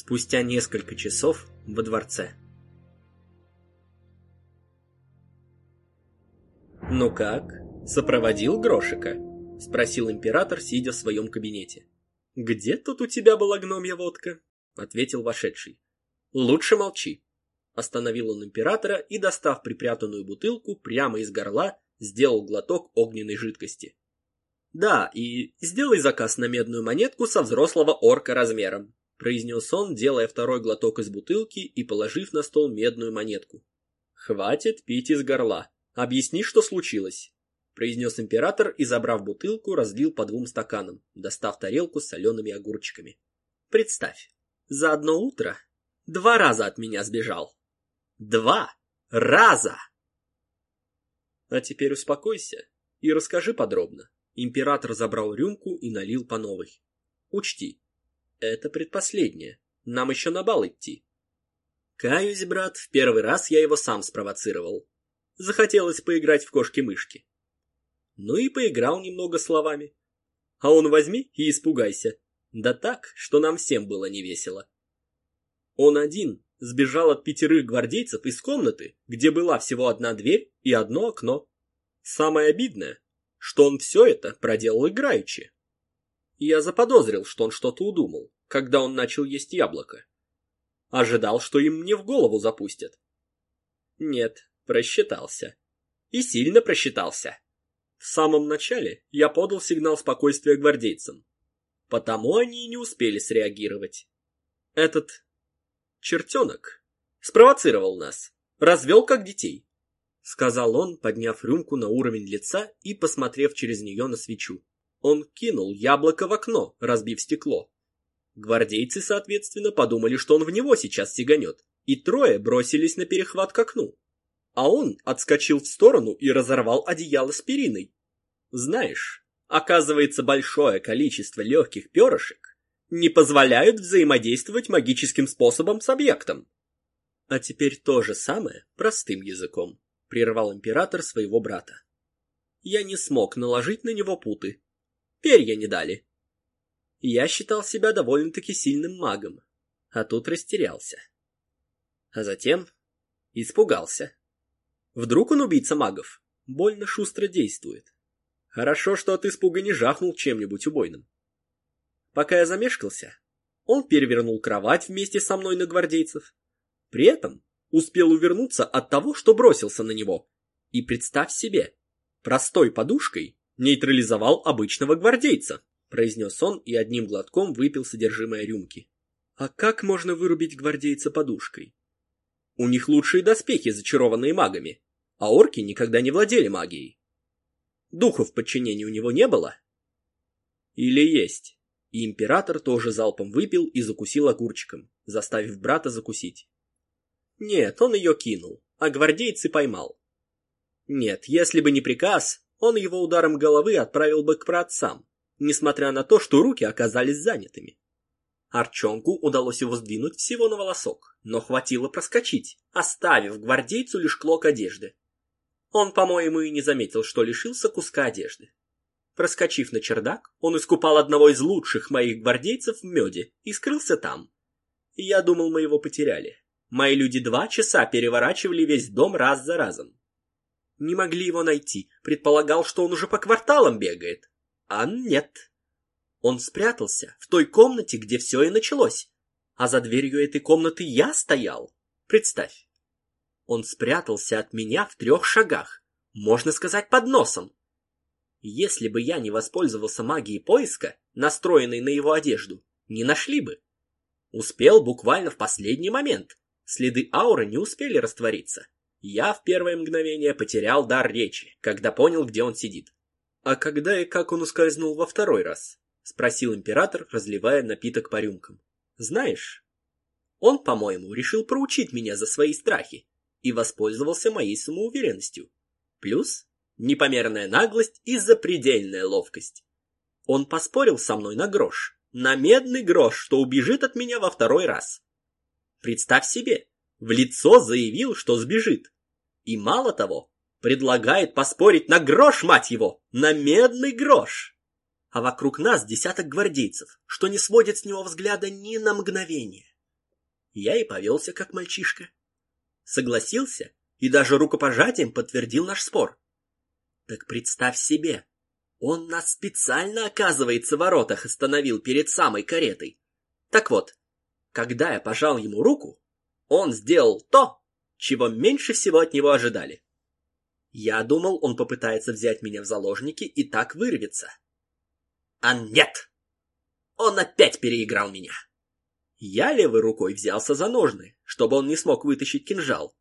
Спустя несколько часов во дворце. «Ну как, сопроводил Грошика?» — спросил император, сидя в своем кабинете. «Где тут у тебя была гномья водка?» — ответил вошедший. «Лучше молчи». Остановил он императора и, достав припрятанную бутылку, прямо из горла сделал глоток огненной жидкости. «Да, и сделай заказ на медную монетку со взрослого орка размером», произнес он, делая второй глоток из бутылки и положив на стол медную монетку. «Хватит пить из горла. Объясни, что случилось», произнес император и, забрав бутылку, разлил по двум стаканам, достав тарелку с солеными огурчиками. «Представь, за одно утро два раза от меня сбежал. Два раза!» «А теперь успокойся и расскажи подробно», Император забрал рюмку и налил по новой. Учти, это предпоследнее. Нам еще на бал идти. Каюсь, брат, в первый раз я его сам спровоцировал. Захотелось поиграть в кошки-мышки. Ну и поиграл немного словами. А он возьми и испугайся. Да так, что нам всем было невесело. Он один сбежал от пятерых гвардейцев из комнаты, где была всего одна дверь и одно окно. Самое обидное, что он все это проделал играючи. Я заподозрил, что он что-то удумал, когда он начал есть яблоко. Ожидал, что им мне в голову запустят. Нет, просчитался. И сильно просчитался. В самом начале я подал сигнал спокойствия гвардейцам. Потому они и не успели среагировать. Этот чертенок спровоцировал нас, развел как детей сказал он, подняв рюмку на уровень лица и посмотрев через нее на свечу. Он кинул яблоко в окно, разбив стекло. Гвардейцы, соответственно, подумали, что он в него сейчас сиганет, и трое бросились на перехват к окну. А он отскочил в сторону и разорвал одеяло с периной. Знаешь, оказывается, большое количество легких перышек не позволяют взаимодействовать магическим способом с объектом. А теперь то же самое простым языком. — прервал император своего брата. «Я не смог наложить на него путы. Перья не дали. Я считал себя довольно-таки сильным магом, а тут растерялся. А затем испугался. Вдруг он убийца магов? Больно шустро действует. Хорошо, что от испуга не жахнул чем-нибудь убойным. Пока я замешкался, он перевернул кровать вместе со мной на гвардейцев. При этом успел увернуться от того, что бросился на него. И представь себе, простой подушкой нейтрализовал обычного гвардейца, произнес он и одним глотком выпил содержимое рюмки. А как можно вырубить гвардейца подушкой? У них лучшие доспехи, зачарованные магами, а орки никогда не владели магией. Духов в подчинении у него не было? Или есть? И император тоже залпом выпил и закусил огурчиком, заставив брата закусить. Нет, он ее кинул, а гвардейцы поймал. Нет, если бы не приказ, он его ударом головы отправил бы к праотцам, несмотря на то, что руки оказались занятыми. Арчонку удалось его сдвинуть всего на волосок, но хватило проскочить, оставив гвардейцу лишь клок одежды. Он, по-моему, и не заметил, что лишился куска одежды. Проскочив на чердак, он искупал одного из лучших моих гвардейцев в меде и скрылся там. Я думал, мы его потеряли. Мои люди два часа переворачивали весь дом раз за разом. Не могли его найти, предполагал, что он уже по кварталам бегает. А нет. Он спрятался в той комнате, где все и началось. А за дверью этой комнаты я стоял. Представь. Он спрятался от меня в трех шагах, можно сказать, под носом. Если бы я не воспользовался магией поиска, настроенной на его одежду, не нашли бы. Успел буквально в последний момент. Следы ауры не успели раствориться. Я в первое мгновение потерял дар речи, когда понял, где он сидит. «А когда и как он ускользнул во второй раз?» — спросил император, разливая напиток по рюмкам. «Знаешь, он, по-моему, решил проучить меня за свои страхи и воспользовался моей самоуверенностью. Плюс непомерная наглость и запредельная ловкость. Он поспорил со мной на грош, на медный грош, что убежит от меня во второй раз. Представь себе, в лицо заявил, что сбежит. И мало того, предлагает поспорить на грош, мать его, на медный грош. А вокруг нас десяток гвардейцев, что не сводят с него взгляда ни на мгновение. Я и повелся, как мальчишка. Согласился и даже рукопожатием подтвердил наш спор. Так представь себе, он нас специально, оказывается, в воротах остановил перед самой каретой. Так вот, когда я пожал ему руку, он сделал то, чего меньше всего от него ожидали. Я думал, он попытается взять меня в заложники и так вырвется. А нет! Он опять переиграл меня. Я левой рукой взялся за ножны, чтобы он не смог вытащить кинжал.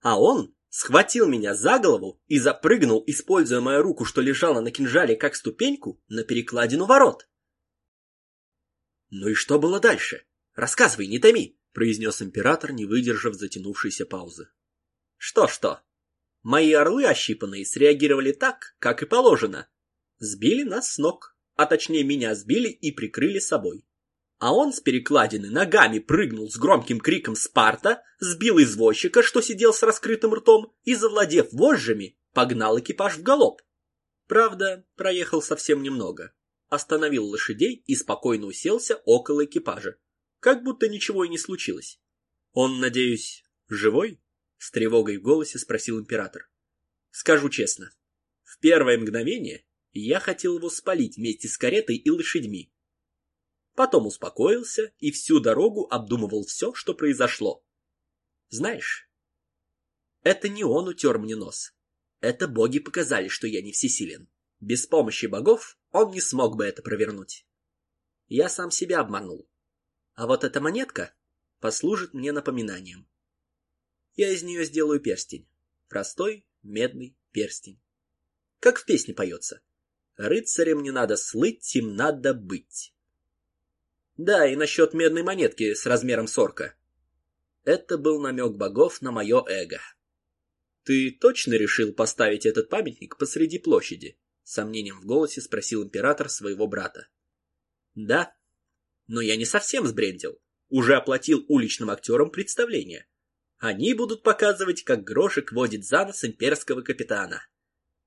А он схватил меня за голову и запрыгнул, используя мою руку, что лежала на кинжале как ступеньку, на перекладину ворот. «Ну и что было дальше? Рассказывай, не томи!» Произнес император, не выдержав затянувшейся паузы. Что-что? Мои орлы ощипанные среагировали так, как и положено. Сбили нас с ног, а точнее меня сбили и прикрыли собой. А он с перекладины ногами прыгнул с громким криком «Спарта!», сбил извозчика, что сидел с раскрытым ртом, и, завладев вожжами, погнал экипаж в галоп. Правда, проехал совсем немного. Остановил лошадей и спокойно уселся около экипажа как будто ничего и не случилось. «Он, надеюсь, живой?» — с тревогой в голосе спросил император. «Скажу честно, в первое мгновение я хотел его спалить вместе с каретой и лошадьми. Потом успокоился и всю дорогу обдумывал все, что произошло. Знаешь, это не он утер мне нос. Это боги показали, что я не всесилен. Без помощи богов он не смог бы это провернуть. Я сам себя обманул. А вот эта монетка послужит мне напоминанием. Я из нее сделаю перстень. Простой медный перстень. Как в песне поется. Рыцарем не надо слыть, им надо быть. Да, и насчет медной монетки с размером сорка. Это был намек богов на мое эго. Ты точно решил поставить этот памятник посреди площади? Сомнением в голосе спросил император своего брата. Да, но я не совсем сбрендил. Уже оплатил уличным актерам представление. Они будут показывать, как Грошек водит за нос имперского капитана.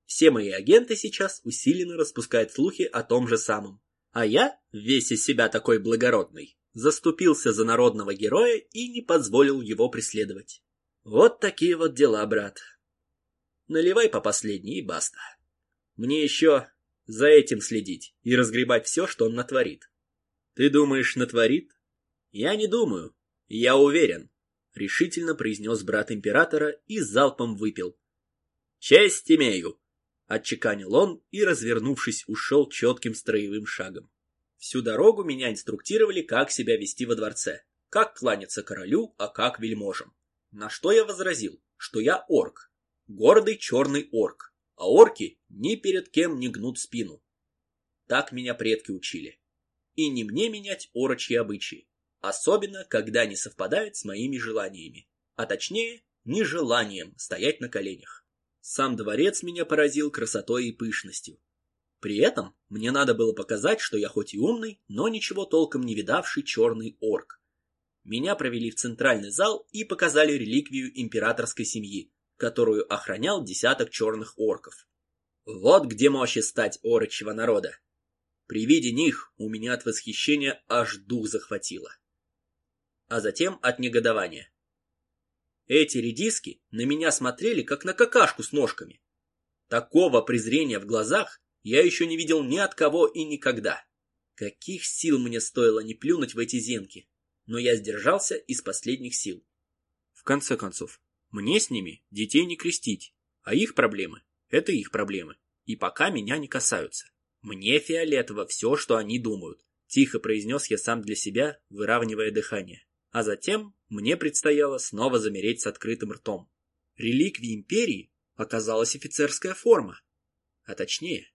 Все мои агенты сейчас усиленно распускают слухи о том же самом. А я, весь из себя такой благородный, заступился за народного героя и не позволил его преследовать. Вот такие вот дела, брат. Наливай по последней и баста. Мне еще за этим следить и разгребать все, что он натворит. Ты думаешь, натворит? Я не думаю. Я уверен, решительно произнес брат императора и залпом выпил. Честь имею, отчеканил он и, развернувшись, ушел четким строевым шагом. Всю дорогу меня инструктировали, как себя вести во дворце, как кланяться королю, а как вельможам. На что я возразил, что я орк, гордый черный орк, а орки ни перед кем не гнут спину. Так меня предки учили и не мне менять орочьи обычаи, особенно когда они совпадают с моими желаниями, а точнее, нежеланием стоять на коленях. Сам дворец меня поразил красотой и пышностью. При этом мне надо было показать, что я хоть и умный, но ничего толком не видавший черный орк. Меня провели в центральный зал и показали реликвию императорской семьи, которую охранял десяток черных орков. Вот где мощи стать орочьего народа. При виде них у меня от восхищения аж дух захватило. А затем от негодования. Эти редиски на меня смотрели, как на какашку с ножками. Такого презрения в глазах я еще не видел ни от кого и никогда. Каких сил мне стоило не плюнуть в эти зенки, но я сдержался из последних сил. В конце концов, мне с ними детей не крестить, а их проблемы – это их проблемы, и пока меня не касаются. «Мне фиолетово все, что они думают», – тихо произнес я сам для себя, выравнивая дыхание. А затем мне предстояло снова замереть с открытым ртом. Реликвией империи оказалась офицерская форма. А точнее,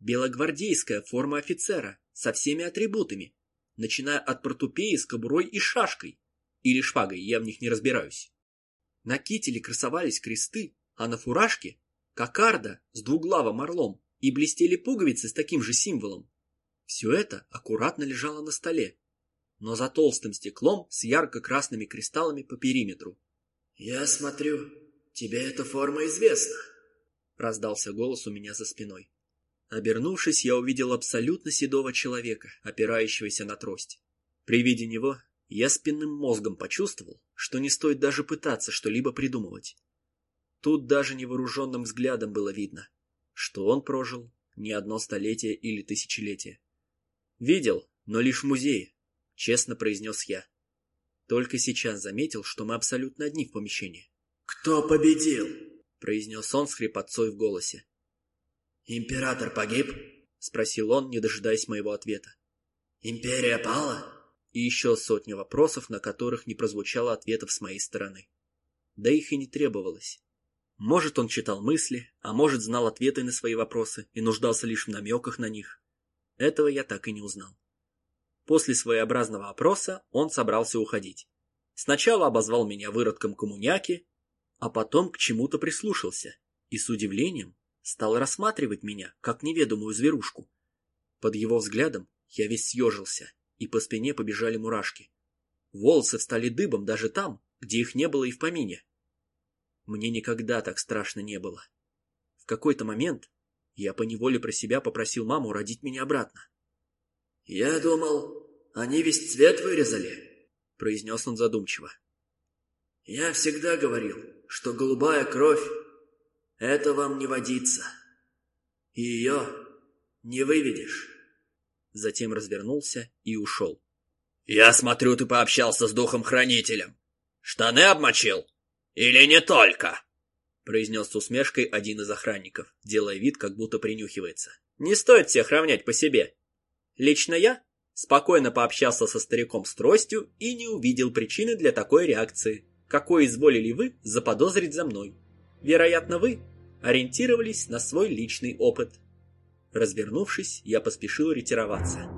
белогвардейская форма офицера со всеми атрибутами, начиная от протупеи с кобурой и шашкой. Или шпагой, я в них не разбираюсь. На кителе красовались кресты, а на фуражке – кокарда с двуглавым орлом и блестели пуговицы с таким же символом. Все это аккуратно лежало на столе, но за толстым стеклом с ярко-красными кристаллами по периметру. «Я смотрю, тебе эта форма известна», — раздался голос у меня за спиной. Обернувшись, я увидел абсолютно седого человека, опирающегося на трость. При виде него Я спинным мозгом почувствовал, что не стоит даже пытаться что-либо придумывать. Тут даже невооруженным взглядом было видно, что он прожил не одно столетие или тысячелетие. Видел, но лишь в музее, честно произнес я. Только сейчас заметил, что мы абсолютно одни в помещении. «Кто победил?» — произнес он с хрипотцой в голосе. «Император погиб?» — спросил он, не дожидаясь моего ответа. «Империя пала?» И еще сотня вопросов, на которых не прозвучало ответов с моей стороны. Да их и не требовалось. Может, он читал мысли, а может, знал ответы на свои вопросы и нуждался лишь в намеках на них. Этого я так и не узнал. После своеобразного опроса он собрался уходить. Сначала обозвал меня выродком коммуняки, а потом к чему-то прислушался и с удивлением стал рассматривать меня, как неведомую зверушку. Под его взглядом я весь съежился, и по спине побежали мурашки. Волосы встали дыбом даже там, где их не было и в помине. Мне никогда так страшно не было. В какой-то момент я поневоле про себя попросил маму родить меня обратно. «Я думал, они весь цвет вырезали», — произнес он задумчиво. «Я всегда говорил, что голубая кровь — это вам не водится. И ее не выведешь». Затем развернулся и ушел. «Я смотрю, ты пообщался с духом-хранителем. Штаны обмочил? Или не только?» произнес с усмешкой один из охранников, делая вид, как будто принюхивается. «Не стоит всех равнять по себе. Лично я спокойно пообщался со стариком с тростью и не увидел причины для такой реакции, какой изволили вы заподозрить за мной. Вероятно, вы ориентировались на свой личный опыт. Развернувшись, я поспешил ретироваться.